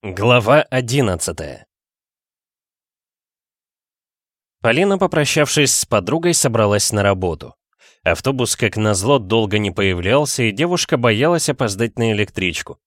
Глава 11 Полина, попрощавшись с подругой, собралась на работу. Автобус, как назло, долго не появлялся, и девушка боялась опоздать на электричку.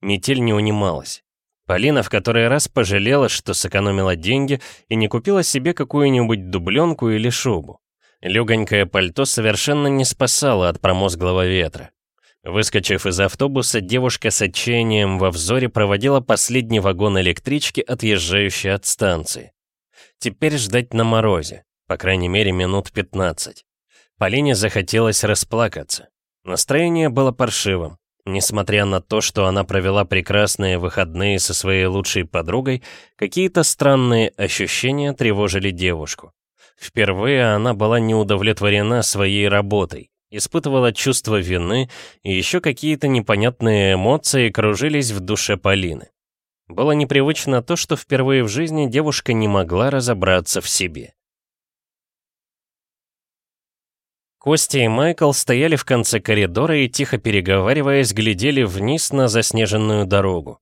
Метель не унималась. Полина в который раз пожалела, что сэкономила деньги и не купила себе какую-нибудь дубленку или шубу. Легонькое пальто совершенно не спасало от промозглого ветра. Выскочив из автобуса, девушка с отчаянием во взоре проводила последний вагон электрички, отъезжающей от станции. Теперь ждать на морозе, по крайней мере минут 15. Полине захотелось расплакаться. Настроение было паршивым. Несмотря на то, что она провела прекрасные выходные со своей лучшей подругой, какие-то странные ощущения тревожили девушку. Впервые она была не удовлетворена своей работой, испытывала чувство вины, и еще какие-то непонятные эмоции кружились в душе Полины. Было непривычно то, что впервые в жизни девушка не могла разобраться в себе. Костя и Майкл стояли в конце коридора и, тихо переговариваясь, глядели вниз на заснеженную дорогу.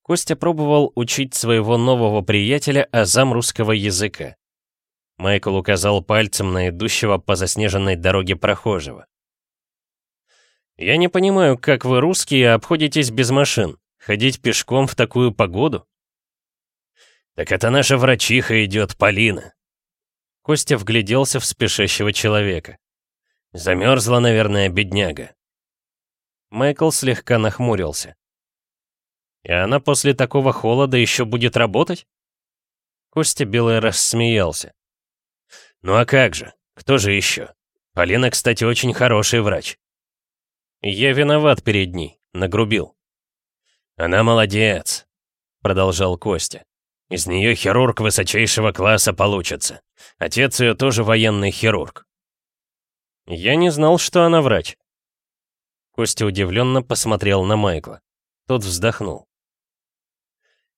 Костя пробовал учить своего нового приятеля азам русского языка. Майкл указал пальцем на идущего по заснеженной дороге прохожего. «Я не понимаю, как вы, русские, обходитесь без машин. Ходить пешком в такую погоду?» «Так это наша врачиха идет, Полина!» Костя вгляделся в спешащего человека. «Замерзла, наверное, бедняга». Майкл слегка нахмурился. «И она после такого холода еще будет работать?» Костя Белый рассмеялся. «Ну а как же? Кто же еще? Полина, кстати, очень хороший врач». «Я виноват перед ней, нагрубил». «Она молодец», — продолжал Костя. «Из нее хирург высочайшего класса получится. Отец ее тоже военный хирург». «Я не знал, что она врач». Костя удивленно посмотрел на Майкла. Тот вздохнул.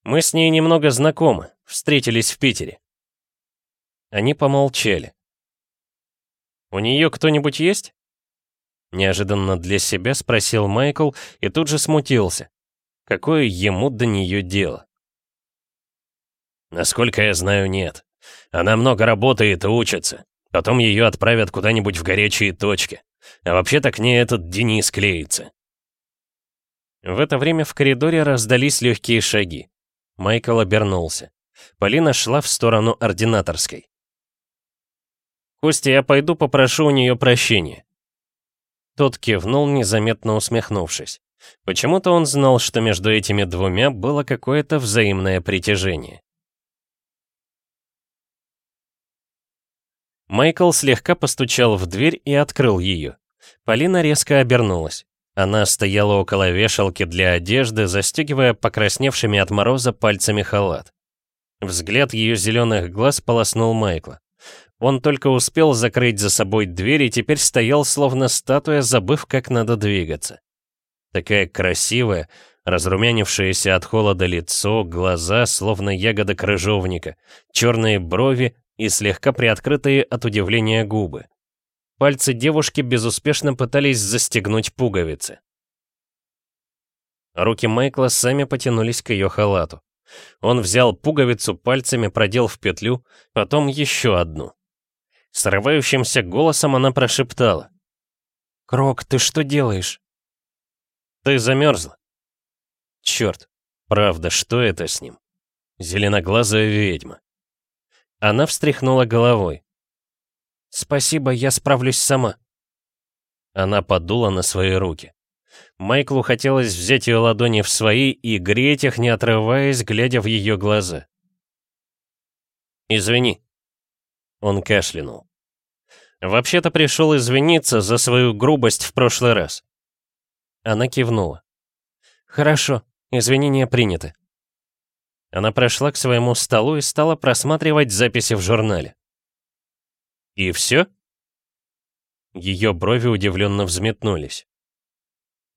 «Мы с ней немного знакомы, встретились в Питере. Они помолчали. «У нее кто-нибудь есть?» Неожиданно для себя спросил Майкл и тут же смутился. Какое ему до нее дело? «Насколько я знаю, нет. Она много работает и учится. Потом ее отправят куда-нибудь в горячие точки. А вообще-то к ней этот Денис клеится». В это время в коридоре раздались легкие шаги. Майкл обернулся. Полина шла в сторону ординаторской. «Костя, я пойду попрошу у нее прощения». Тот кивнул, незаметно усмехнувшись. Почему-то он знал, что между этими двумя было какое-то взаимное притяжение. Майкл слегка постучал в дверь и открыл ее. Полина резко обернулась. Она стояла около вешалки для одежды, застегивая покрасневшими от мороза пальцами халат. Взгляд ее зеленых глаз полоснул Майкла. Он только успел закрыть за собой дверь и теперь стоял словно статуя, забыв, как надо двигаться. Такая красивая, разрумянившееся от холода лицо, глаза, словно ягода крыжовника, черные брови и слегка приоткрытые от удивления губы. Пальцы девушки безуспешно пытались застегнуть пуговицы. Руки Майкла сами потянулись к ее халату. Он взял пуговицу пальцами, продел в петлю, потом еще одну. Срывающимся голосом она прошептала. «Крок, ты что делаешь?» «Ты замерзла». «Черт, правда, что это с ним?» «Зеленоглазая ведьма». Она встряхнула головой. «Спасибо, я справлюсь сама». Она подула на свои руки. Майклу хотелось взять ее ладони в свои и греть их, не отрываясь, глядя в ее глаза. «Извини», он кашлянул. «Вообще-то пришел извиниться за свою грубость в прошлый раз». Она кивнула. «Хорошо, извинения приняты». Она прошла к своему столу и стала просматривать записи в журнале. «И все?» Ее брови удивленно взметнулись.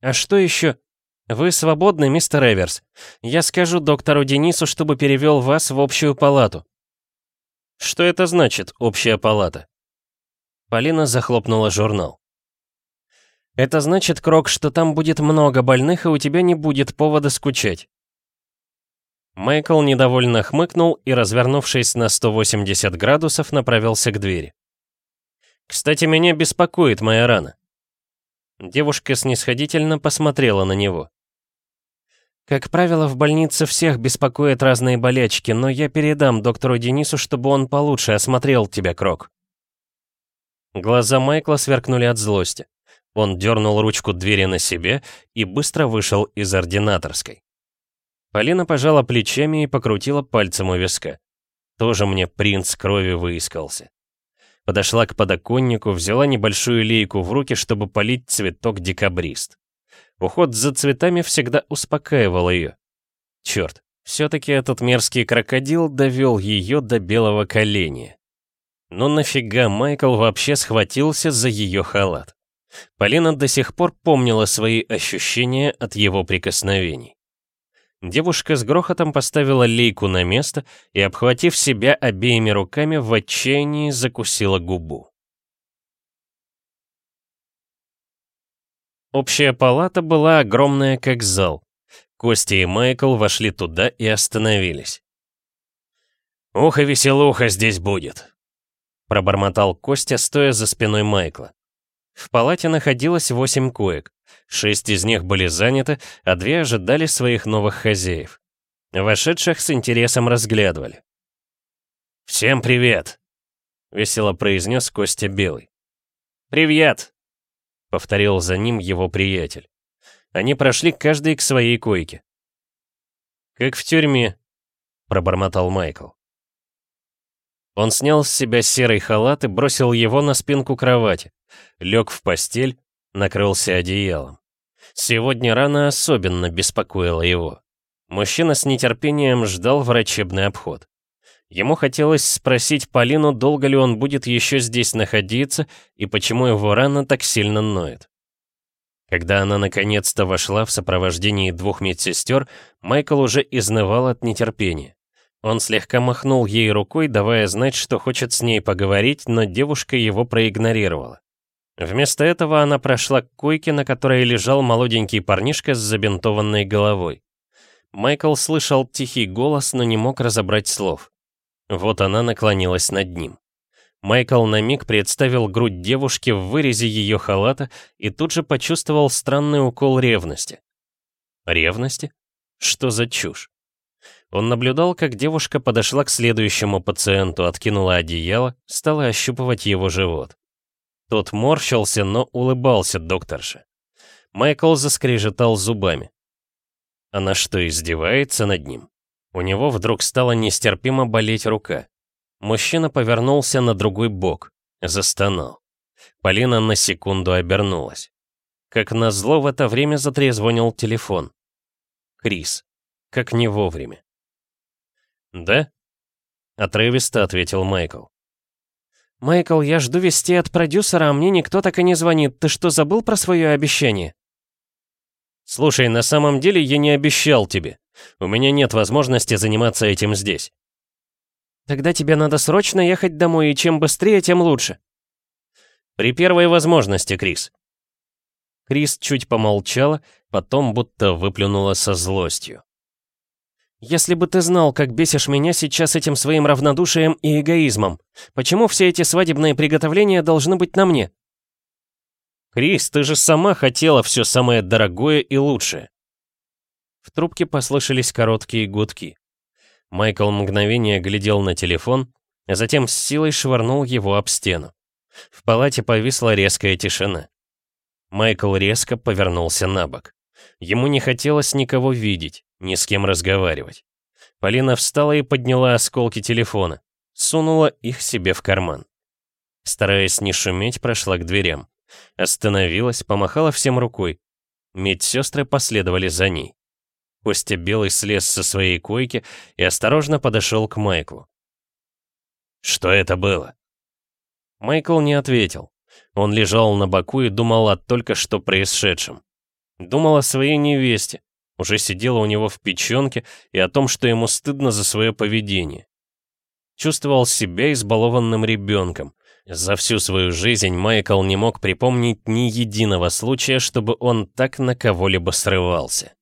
«А что еще? Вы свободны, мистер Эверс. Я скажу доктору Денису, чтобы перевел вас в общую палату. Что это значит, общая палата? Полина захлопнула журнал. Это значит, Крок, что там будет много больных, и у тебя не будет повода скучать. Майкл недовольно хмыкнул и, развернувшись на 180 градусов, направился к двери. «Кстати, меня беспокоит моя рана». Девушка снисходительно посмотрела на него. «Как правило, в больнице всех беспокоят разные болячки, но я передам доктору Денису, чтобы он получше осмотрел тебя, Крок». Глаза Майкла сверкнули от злости. Он дернул ручку двери на себе и быстро вышел из ординаторской. Полина пожала плечами и покрутила пальцем у виска. Тоже мне принц крови выискался. Подошла к подоконнику, взяла небольшую лейку в руки, чтобы полить цветок декабрист. Уход за цветами всегда успокаивал ее. Черт, все-таки этот мерзкий крокодил довел ее до белого коленя. Но нафига Майкл вообще схватился за ее халат? Полина до сих пор помнила свои ощущения от его прикосновений. Девушка с грохотом поставила лейку на место и, обхватив себя обеими руками, в отчаянии закусила губу. Общая палата была огромная, как зал. Костя и Майкл вошли туда и остановились. «Ух и веселуха здесь будет», — пробормотал Костя, стоя за спиной Майкла. В палате находилось восемь коек. Шесть из них были заняты, а две ожидали своих новых хозяев. Вошедших с интересом разглядывали. «Всем привет!» — весело произнес Костя Белый. «Привет!» — повторил за ним его приятель. Они прошли каждый к своей койке. «Как в тюрьме», — пробормотал Майкл. Он снял с себя серый халат и бросил его на спинку кровати, лег в постель, накрылся одеялом. Сегодня рана особенно беспокоила его. Мужчина с нетерпением ждал врачебный обход. Ему хотелось спросить Полину, долго ли он будет еще здесь находиться и почему его рана так сильно ноет. Когда она наконец-то вошла в сопровождении двух медсестер, Майкл уже изнывал от нетерпения. Он слегка махнул ей рукой, давая знать, что хочет с ней поговорить, но девушка его проигнорировала. Вместо этого она прошла к койке, на которой лежал молоденький парнишка с забинтованной головой. Майкл слышал тихий голос, но не мог разобрать слов. Вот она наклонилась над ним. Майкл на миг представил грудь девушки в вырезе ее халата и тут же почувствовал странный укол ревности. Ревности? Что за чушь? Он наблюдал, как девушка подошла к следующему пациенту, откинула одеяло, стала ощупывать его живот. Тот морщился, но улыбался докторше. Майкл заскрежетал зубами. Она что, издевается над ним? У него вдруг стала нестерпимо болеть рука. Мужчина повернулся на другой бок, застонал. Полина на секунду обернулась. Как назло в это время затрезвонил телефон. Крис. Как не вовремя. «Да?» — отрывисто ответил Майкл. «Майкл, я жду вести от продюсера, а мне никто так и не звонит. Ты что, забыл про свое обещание?» «Слушай, на самом деле я не обещал тебе. У меня нет возможности заниматься этим здесь». «Тогда тебе надо срочно ехать домой, и чем быстрее, тем лучше». «При первой возможности, Крис». Крис чуть помолчала, потом будто выплюнула со злостью. Если бы ты знал, как бесишь меня сейчас этим своим равнодушием и эгоизмом. Почему все эти свадебные приготовления должны быть на мне? Крис, ты же сама хотела все самое дорогое и лучшее. В трубке послышались короткие гудки. Майкл мгновение глядел на телефон, а затем с силой швырнул его об стену. В палате повисла резкая тишина. Майкл резко повернулся на бок. Ему не хотелось никого видеть, ни с кем разговаривать. Полина встала и подняла осколки телефона, сунула их себе в карман. Стараясь не шуметь, прошла к дверям. Остановилась, помахала всем рукой. Медсестры последовали за ней. Костя Белый слез со своей койки и осторожно подошел к Майклу. «Что это было?» Майкл не ответил. Он лежал на боку и думал о только что происшедшем. Думал о своей невесте, уже сидела у него в печенке и о том, что ему стыдно за свое поведение. Чувствовал себя избалованным ребенком. За всю свою жизнь Майкл не мог припомнить ни единого случая, чтобы он так на кого-либо срывался.